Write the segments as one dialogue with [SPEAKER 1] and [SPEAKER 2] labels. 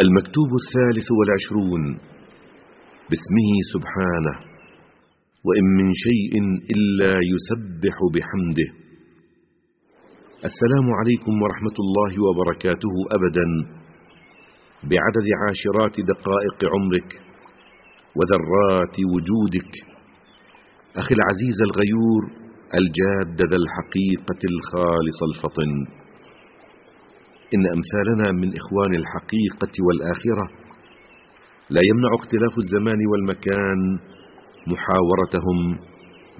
[SPEAKER 1] المكتوب الثالث والعشرون باسمه سبحانه وإن من شيء إلا يسبح بحمده. السلام عليكم ورحمة الله وبركاته أبدا بعدد عاشرات دقائق عمرك وذرات وجودك. أخي العزيز الغيور الجاد ذا الحقيقة الخالص الفطن. إن أمثالنا من إخوان الحقيقة والآخرة. لا يمنع اختلاف الزمان والمكان محاورتهم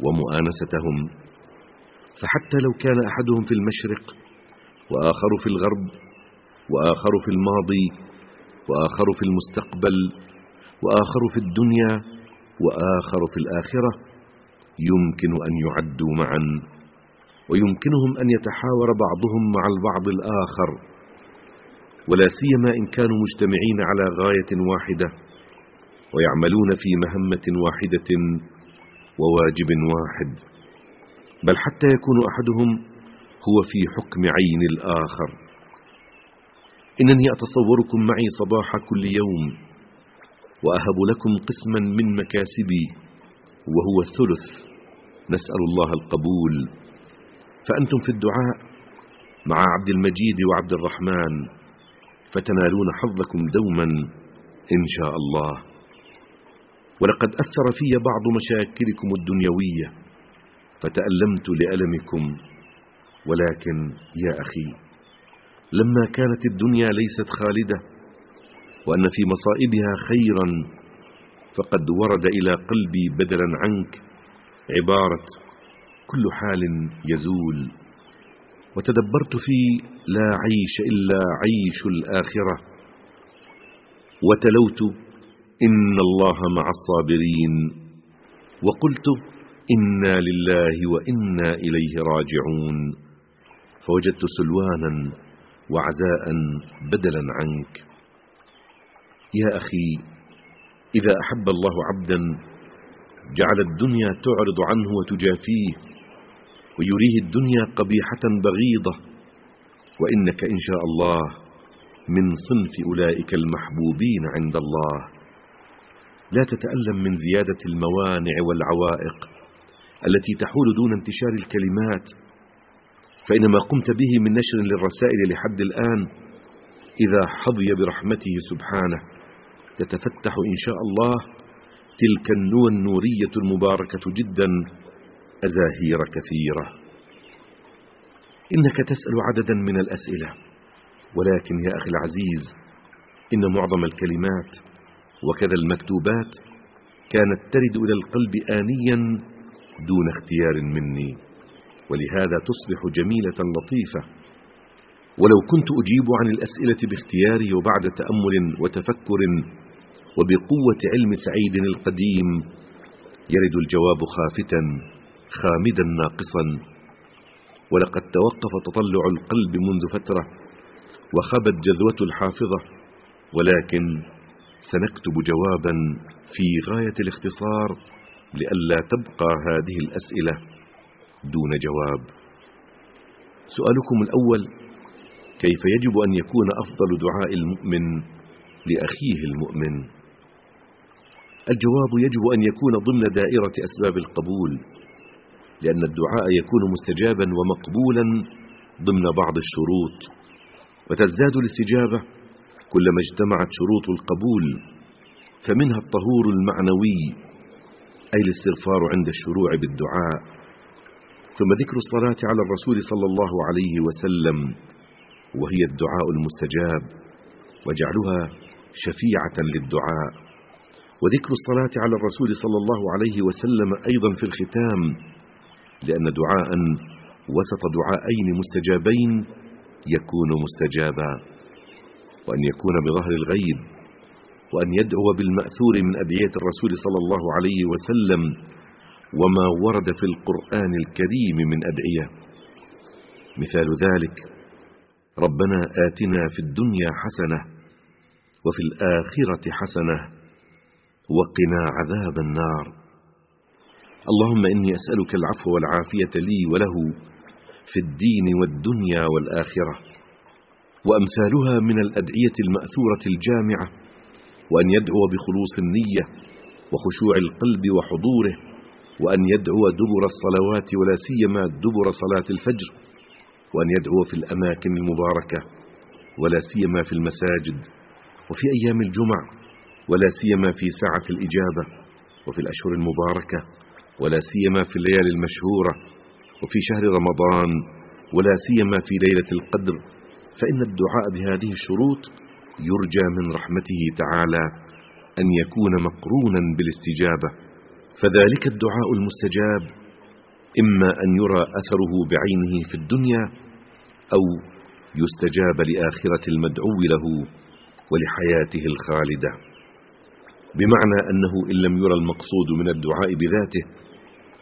[SPEAKER 1] ومؤانستهم. فحتى لو كان أحدهم في المشرق وآخر في الغرب وآخر في الماضي وآخر في المستقبل وآخر في الدنيا وآخر في الآخرة يمكن أن يعدوا معا. ويمكنهم أن يتحاور بعضهم مع البعض الآخر. ولا سيما إن كانوا مجتمعين على غاية واحدة ويعملون في مهمة واحدة وواجب واحد. بل حتى يكون أحدهم هو في حكم عين الآخر. إنني أتصوركم معي صباح كل يوم وأهب لكم قسما من مكاسبي وهو الثلث. نسأل الله القبول. فأنتم في الدعاء مع عبد المجيد وعبد الرحمن. فتنالون حظكم دوما إن شاء الله. ولقد أثر في بعض مشاكلكم الدنيوية فتألمت لألمكم ولكن يا أخي لما كانت الدنيا ليست خالدة وأن في مصائبها خيرا فقد ورد إلى قلبي بدلا عنك عبارة كل حال يزول وتدبرت في لا عيش إلا عيش الآخرة. وتلوت إن الله مع الصابرين. وقلت إنا لله وإنا إليه راجعون. فوجدت سلوانا وعزاء بدلا عنك. يا أخي إذا أحب الله عبدا جعل الدنيا تعرض عنه وتجافيه. ويريه الدنيا قبيحة بغيضة. وإنك إن شاء الله من صنف أولئك المحبوبين عند الله. لا تتألم من زيادة الموانع والعوائق التي تحول دون انتشار الكلمات. فإن ما قمت به من نشر للرسائل لحد الآن إذا حظي برحمته سبحانه. تتفتح إن شاء الله تلك النوى النورية المباركة جدا. أزاهير كثيرة. إنك تسأل عددا من الأسئلة. ولكن يا أخي العزيز إن معظم الكلمات وكذا المكتوبات كانت ترد إلى القلب آنيا دون اختيار مني. ولهذا تصبح جميلة لطيفة. ولو كنت أجيب عن الأسئلة باختياري وبعد تأمل وتفكر وبقوة علم سعيد القديم يرد الجواب خافتا. خامدا ناقصا. ولقد توقف تطلع القلب منذ فترة وخبت جذوة الحافظة ولكن سنكتب جوابا في غاية الاختصار لئلا تبقى هذه الأسئلة دون جواب. سؤالكم الأول كيف يجب أن يكون أفضل دعاء المؤمن لأخيه المؤمن؟ الجواب يجب أن يكون ضمن دائرة أسباب القبول. لأن الدعاء يكون مستجابا ومقبولا ضمن بعض الشروط. وتزداد الاستجابة كلما اجتمعت شروط القبول فمنها الطهور المعنوي أي الاستغفار عند الشروع بالدعاء. ثم ذكر الصلاة على الرسول صلى الله عليه وسلم وهي الدعاء المستجاب وجعلها شفيعة للدعاء. وذكر الصلاة على الرسول صلى الله عليه وسلم أيضا في الختام لأن دعاء وسط دعاءين مستجابين يكون مستجابا. وأن يكون بظهر الغيب وأن يدعو بالمأثور من أبيات الرسول صلى الله عليه وسلم وما ورد في القرآن الكريم من أدعية. مثال ذلك ربنا آتنا في الدنيا حسنة وفي الآخرة حسنة وقنا عذاب النار. اللهم إني أسألك العفو والعافية لي وله في الدين والدنيا والآخرة وأمثالها من الأدعية المأثورة الجامعة وأن يدعو بخلوص النية وخشوع القلب وحضوره وأن يدعو دبر الصلوات ولا سيما دبر صلاة الفجر وأن يدعو في الأماكن المباركة ولا سيما في المساجد وفي أيام الجمع ولا سيما في ساعة الإجابة وفي الأشهر المباركة. ولا سيما في الليالي المشهورة وفي شهر رمضان ولا سيما في ليلة القدر فإن الدعاء بهذه الشروط يرجى من رحمته تعالى أن يكون مقرونا بالاستجابة فذلك الدعاء المستجاب إما أن يرى أثره بعينه في الدنيا أو يستجاب لآخرة المدعو له ولحياته الخالدة. بمعنى أنه إن لم يرى المقصود من الدعاء بذاته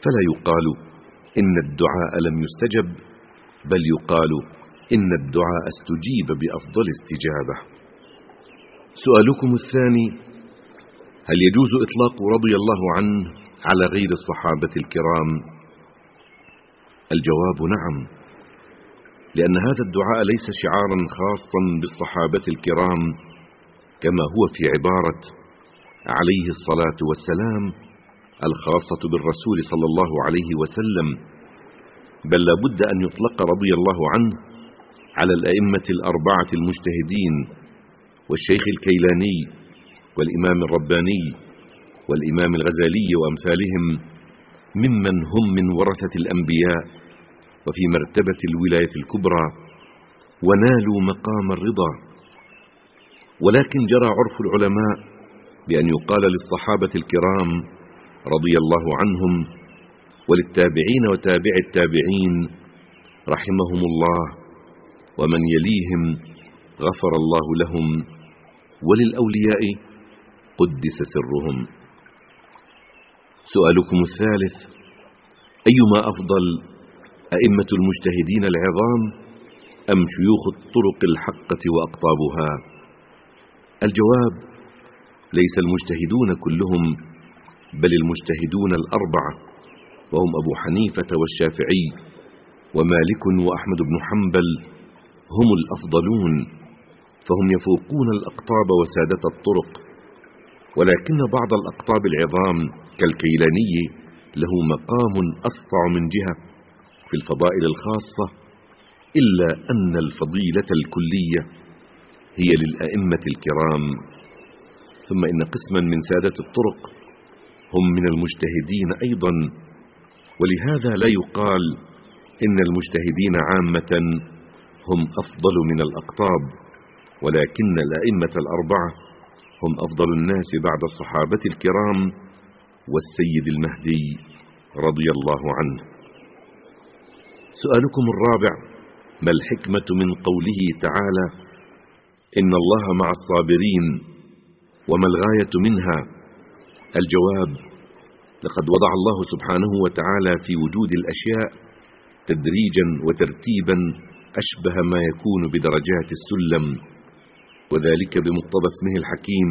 [SPEAKER 1] فلا يقال إن الدعاء لم يستجب بل يقال إن الدعاء استجيب بأفضل استجابة. سؤالكم الثاني هل يجوز إطلاق رضي الله عنه على غير الصحابة الكرام؟ الجواب نعم لأن هذا الدعاء ليس شعارا خاصا بالصحابة الكرام كما هو في عبارة عليه الصلاة والسلام الخاصة بالرسول صلى الله عليه وسلم بل لابد أن يطلق رضي الله عنه على الأئمة الأربعة المجتهدين والشيخ الكيلاني والإمام الرباني والإمام الغزالي وأمثالهم ممن هم من ورثة الأنبياء وفي مرتبة الولاية الكبرى ونالوا مقام الرضا. ولكن جرى عرف العلماء بأن يقال للصحابة الكرام رضي الله عنهم وللتابعين وتابع التابعين رحمهم الله ومن يليهم غفر الله لهم وللأولياء قدس سرهم. سؤالكم الثالث أيما أفضل أئمة المجتهدين العظام أم شيوخ الطرق الحقة وأقطابها؟ الجواب ليس المجتهدون كلهم بل المجتهدون الأربعة وهم أبو حنيفة والشافعي ومالك وأحمد بن حنبل هم الأفضلون فهم يفوقون الأقطاب وسادة الطرق ولكن بعض الأقطاب العظام كالكيلاني له مقام أسطع من جهة في الفضائل الخاصة إلا أن الفضيلة الكلية هي للأئمة الكرام. ثم إن قسما من سادة الطرق هم من المجتهدين أيضا. ولهذا لا يقال إن المجتهدين عامة هم أفضل من الأقطاب ولكن الأئمة الأربعة هم أفضل الناس بعد الصحابة الكرام والسيد المهدي رضي الله عنه. سؤالكم الرابع ما الحكمة من قوله تعالى إن الله مع الصابرين وما الغاية منها؟ الجواب لقد وضع الله سبحانه وتعالى في وجود الأشياء تدريجا وترتيبا أشبه ما يكون بدرجات السلم وذلك بمقتضى اسمه الحكيم.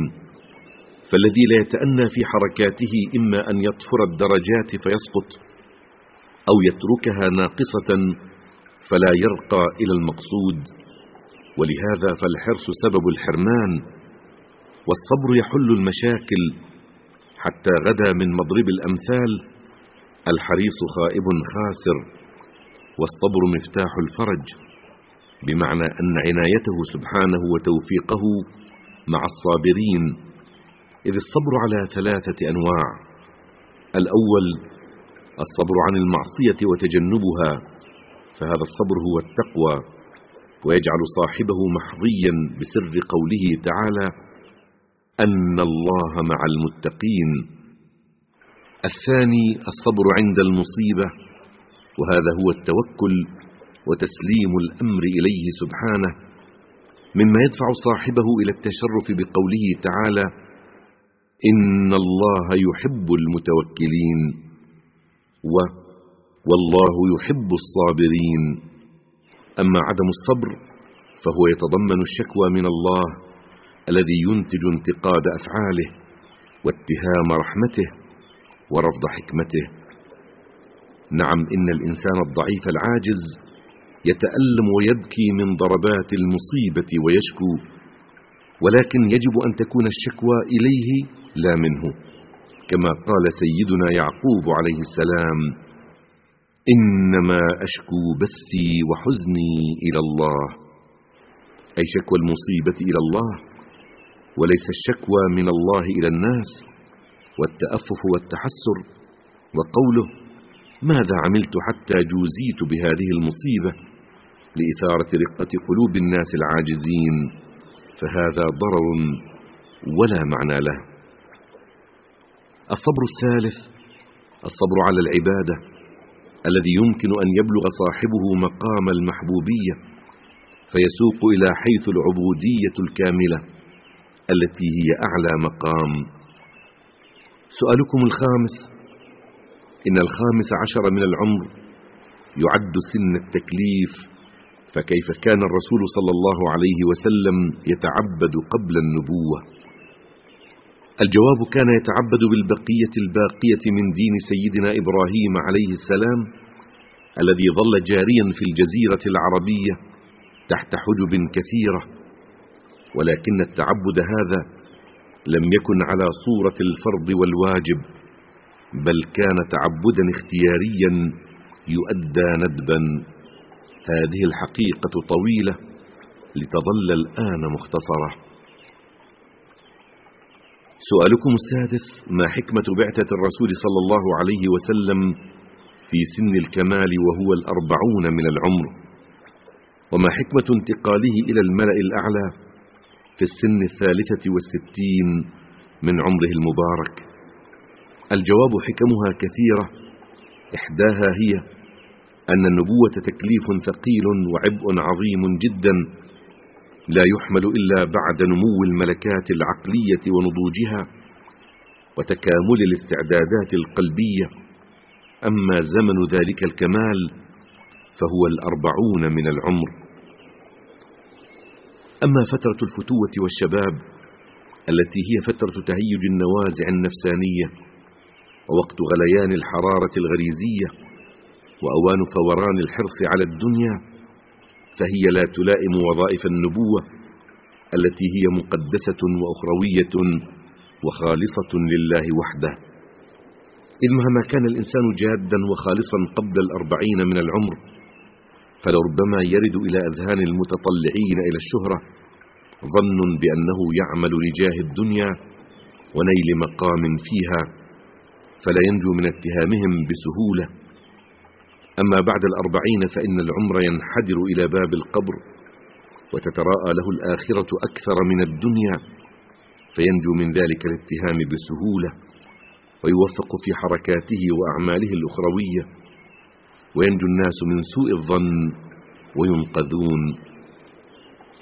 [SPEAKER 1] فالذي لا يتأنى في حركاته إما أن يطفر الدرجات فيسقط أو يتركها ناقصة فلا يرقى إلى المقصود. ولهذا فالحرص سبب الحرمان والصبر يحل المشاكل حتى غدا من مضرب الأمثال الحريص خائب خاسر والصبر مفتاح الفرج بمعنى أن عنايته سبحانه وتوفيقه مع الصابرين إذ الصبر على ثلاثة أنواع. الأول الصبر عن المعصية وتجنبها فهذا الصبر هو التقوى ويجعل صاحبه محظيا بسر قوله تعالى أن الله مع المتقين. الثاني الصبر عند المصيبة وهذا هو التوكل وتسليم الأمر إليه سبحانه. مما يدفع صاحبه إلى التشرف بقوله تعالى إن الله يحب المتوكلين و والله يحب الصابرين. أما عدم الصبر فهو يتضمن الشكوى من الله. الذي ينتج انتقاد أفعاله واتهام رحمته ورفض حكمته. نعم إن الإنسان الضعيف العاجز يتألم ويبكي من ضربات المصيبة ويشكو ولكن يجب أن تكون الشكوى إليه لا منه كما قال سيدنا يعقوب عليه السلام إنما أشكو بثي وحزني إلى الله أي شكوى المصيبة إلى الله. وليس الشكوى من الله إلى الناس والتأفف والتحسر. وقوله ماذا عملت حتى جوزيت بهذه المصيبة لإثارة رقة قلوب الناس العاجزين فهذا ضرر ولا معنى له. الصبر الثالث الصبر على العبادة الذي يمكن أن يبلغ صاحبه مقام المحبوبية فيسوق إلى حيث العبودية الكاملة. التي هي أعلى مقام. سؤالكم الخامس. إن الخامس عشر من العمر يعد سن التكليف فكيف كان الرسول صلى الله عليه وسلم يتعبد قبل النبوة؟ الجواب كان يتعبد بالبقية الباقية من دين سيدنا إبراهيم عليه السلام الذي ظل جاريا في الجزيرة العربية تحت حجب كثيرة. ولكن التعبد هذا لم يكن على صورة الفرض والواجب بل كان تعبدا اختياريا يؤدى ندبا. هذه الحقيقة طويلة لتظل الآن مختصرة. سؤالكم السادس ما حكمة بعثة الرسول صلى الله عليه وسلم في سن الكمال وهو الأربعون من العمر؟ وما حكمة انتقاله إلى الملأ الأعلى؟ في السن الثالثة والستين من عمره المبارك. الجواب حكمها كثيرة إحداها هي أن النبوة تكليف ثقيل وعبء عظيم جدا لا يحمل إلا بعد نمو الملكات العقلية ونضوجها وتكامل الاستعدادات القلبية. أما زمن ذلك الكمال فهو الأربعون من العمر. أما فترة الفتوة والشباب التي هي فترة تهيج النوازع النفسانية ووقت غليان الحرارة الغريزية وأوان فوران الحرص على الدنيا فهي لا تلائم وظائف النبوة التي هي مقدسة وأخروية وخالصة لله وحده. إذ مهما كان الإنسان جادا وخالصا قبل الأربعين من العمر فلربما يرد إلى أذهان المتطلعين إلى الشهرة ظن بأنه يعمل لجاه الدنيا ونيل مقام فيها فلا ينجو من اتهامهم بسهولة. أما بعد الأربعين فإن العمر ينحدر إلى باب القبر وتتراءى له الآخرة أكثر من الدنيا فينجو من ذلك الاتهام بسهولة ويوفق في حركاته وأعماله الأخروية. وينجو الناس من سوء الظن وينقذون.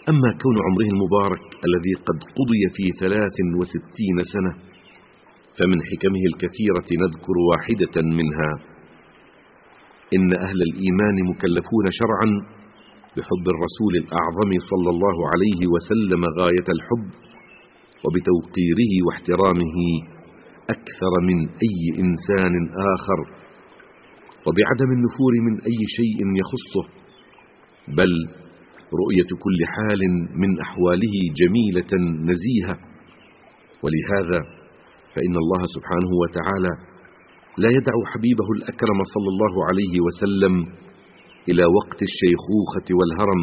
[SPEAKER 1] أما كون عمره المبارك الذي قد قضي في ثلاث وستين سنة فمن حكمه الكثيرة نذكر واحدة منها. إن أهل الإيمان مكلفون شرعا بحب الرسول الأعظم صلى الله عليه وسلم غاية الحب وبتوقيره واحترامه أكثر من أي إنسان آخر. وبعدم النفور من أي شيء يخصه بل رؤية كل حال من أحواله جميلة نزيهة. ولهذا فإن الله سبحانه وتعالى لا يدع حبيبه الأكرم صلى الله عليه وسلم إلى وقت الشيخوخة والهرم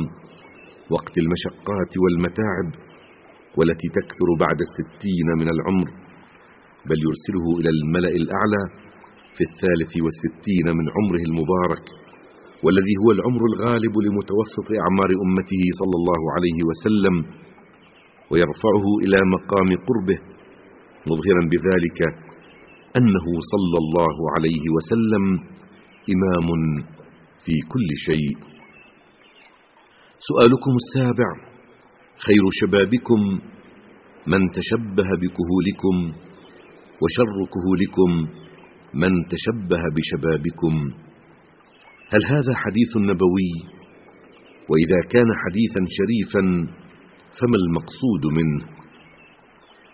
[SPEAKER 1] وقت المشقات والمتاعب والتي تكثر بعد الستين من العمر بل يرسله إلى الملأ الأعلى في الثالث والستين من عمره المبارك والذي هو العمر الغالب لمتوسط أعمار أمته صلى الله عليه وسلم ويرفعه إلى مقام قربه مظهرا بذلك أنه صلى الله عليه وسلم إمام في كل شيء. سؤالكم السابع خير شبابكم من تشبه بكهولكم وشر كهولكم من تشبه بشبابكم. هل هذا حديث نبوي؟ وإذا كان حديثا شريفا فما المقصود منه؟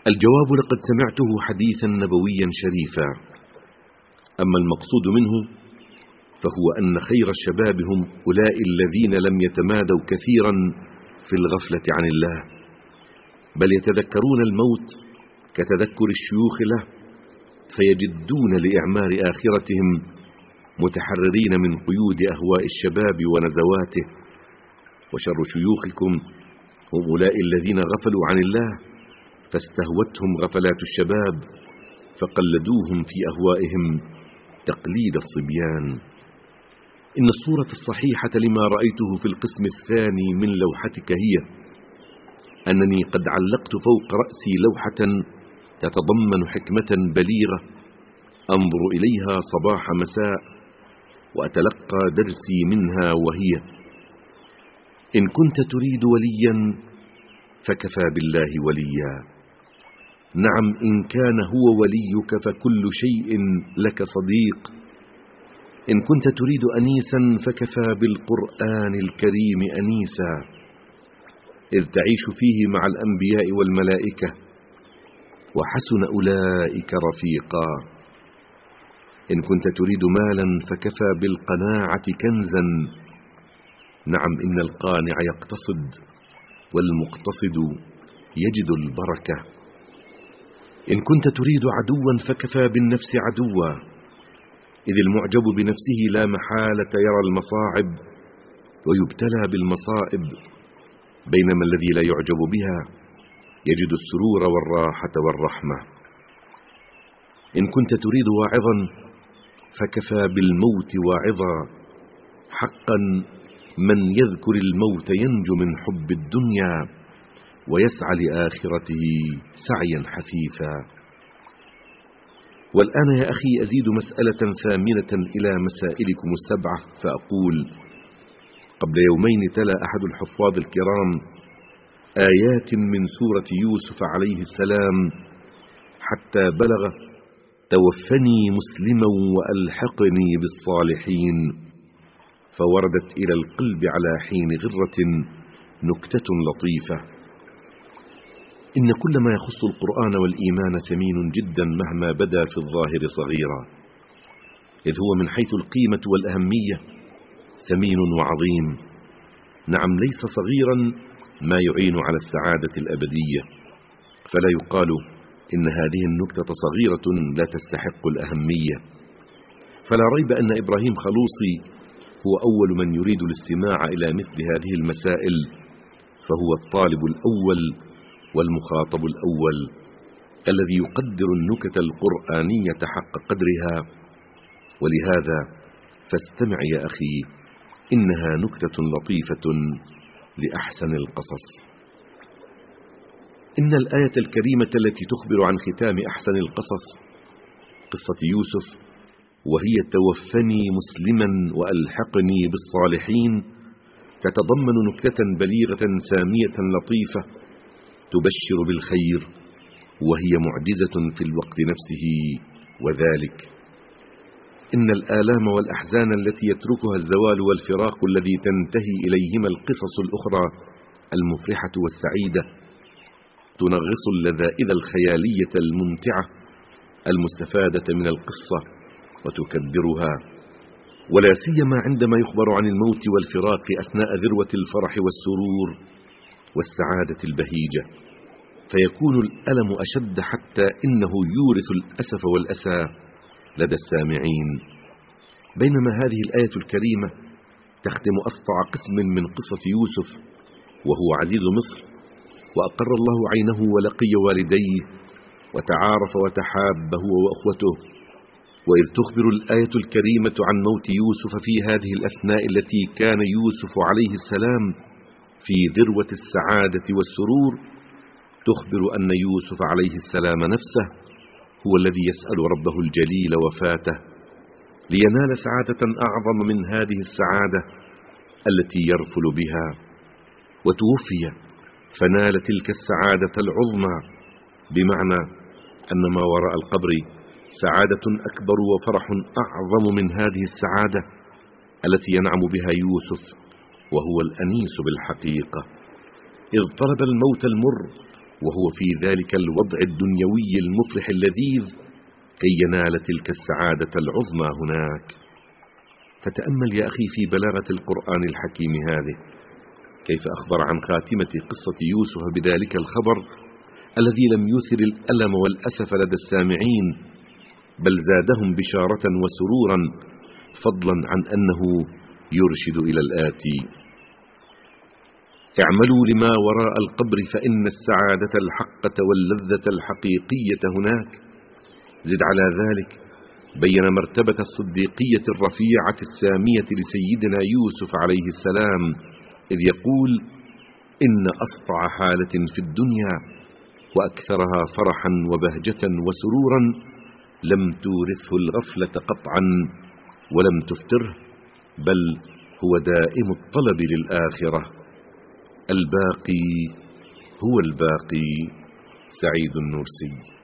[SPEAKER 1] الجواب لقد سمعته حديثا نبويا شريفا. أما المقصود منه فهو أن خير الشباب هم أولئك الذين لم يتمادوا كثيرا في الغفلة عن الله بل يتذكرون الموت كتذكر الشيوخ له فيجدون لإعمار آخرتهم متحررين من قيود أهواء الشباب ونزواته. وشر شيوخكم هم أولئك الذين غفلوا عن الله فاستهوتهم غفلات الشباب فقلدوهم في أهوائهم تقليد الصبيان. إن الصورة الصحيحة لما رأيته في القسم الثاني من لوحتك هي أنني قد علقت فوق رأسي لوحة تتضمن حكمة بليغة. أنظر إليها صباح مساء وأتلقى درسي منها وهي إن كنت تريد وليا فكفى بالله وليا. نعم إن كان هو وليك فكل شيء لك صديق. إن كنت تريد أنيسا فكفى بالقرآن الكريم أنيسا. إذ تعيش فيه مع الأنبياء والملائكة. وحسن أولئك رفيقا. إن كنت تريد مالا فكفى بالقناعة كنزا. نعم إن القانع يقتصد والمقتصد يجد البركة. إن كنت تريد عدوا فكفى بالنفس عدوا. إذ المعجب بنفسه لا محالة يرى المصاعب ويبتلى بالمصائب بينما الذي لا يعجب بها يجد السرور والراحة والرحمة. إن كنت تريد واعظا فكفى بالموت واعظا. حقا من يذكر الموت ينجو من حب الدنيا ويسعى لآخرته سعيا حثيثا. والآن يا أخي أزيد مسألة ثامنة إلى مسائلكم السبعة فأقول قبل يومين تلا أحد الحفاظ الكرام آيات من سورة يوسف عليه السلام حتى بلغ توفني مسلما وألحقني بالصالحين فوردت إلى القلب على حين غرة نكتة لطيفة. إن كل ما يخص القرآن والإيمان ثمين جدا مهما بدا في الظاهر صغيرا إذ هو من حيث القيمة والأهمية ثمين وعظيم نعم ليس صغيرا ما يعين على السعادة الأبدية. فلا يقال إن هذه النكتة صغيرة لا تستحق الأهمية. فلا ريب أن إبراهيم خلوصي هو أول من يريد الاستماع إلى مثل هذه المسائل فهو الطالب الأول والمخاطب الأول الذي يقدر النكت القرآنية حق قدرها. ولهذا فاستمع يا أخي إنها نكتة لطيفة. لأحسن القصص. إن الآية الكريمة التي تخبر عن ختام أحسن القصص قصة يوسف وهي توفني مسلما وألحقني بالصالحين تتضمن نكتة بليغة سامية لطيفة تبشر بالخير وهي معجزة في الوقت نفسه وذلك إن الآلام والأحزان التي يتركها الزوال والفراق الذي تنتهي إليهما القصص الأخرى المفرحة والسعيدة تنغص اللذائذ الخيالية الممتعة المستفادة من القصة وتكدرها ولا سيما عندما يخبر عن الموت والفراق أثناء ذروة الفرح والسرور والسعادة البهيجة. فيكون الألم أشد حتى إنه يورث الأسف والأسى لدى السامعين. بينما هذه الآية الكريمة تختم أسطع قسم من قصة يوسف وهو عزيز مصر وأقر الله عينه ولقي والديه وتعارف وتحاب هو وأخوته. وإذ تخبر الآية الكريمة عن موت يوسف في هذه الأثناء التي كان يوسف عليه السلام في ذروة السعادة والسرور تخبر أن يوسف عليه السلام نفسه هو الذي يسأل ربه الجليل وفاته لينال سعادة أعظم من هذه السعادة التي يرفل بها. وتوفي فنال تلك السعادة العظمى بمعنى أن ما وراء القبر سعادة أكبر وفرح أعظم من هذه السعادة التي ينعم بها يوسف وهو الأنيس بالحقيقة. إذ طلب الموت المر وهو في ذلك الوضع الدنيوي المفرح اللذيذ كي ينال تلك السعادة العظمى هناك. فتأمل يا أخي في بلاغة القرآن الحكيم هذه. كيف أخبر عن خاتمة قصة يوسف بذلك الخبر؟ الذي لم يثر الألم والأسف لدى السامعين بل زادهم بشارة وسرورا فضلا عن أنه يرشد إلى الآتي. اعملوا لما وراء القبر فإن السعادة الحقة واللذة الحقيقية هناك. زد على ذلك بين مرتبة الصديقية الرفيعة السامية لسيدنا يوسف عليه السلام إذ يقول إن أسطع حالة في الدنيا وأكثرها فرحا وبهجة وسرورا لم تورثه الغفلة قطعا ولم تفتره بل هو دائم الطلب للآخرة. الباقي هو الباقي سعيد النورسي.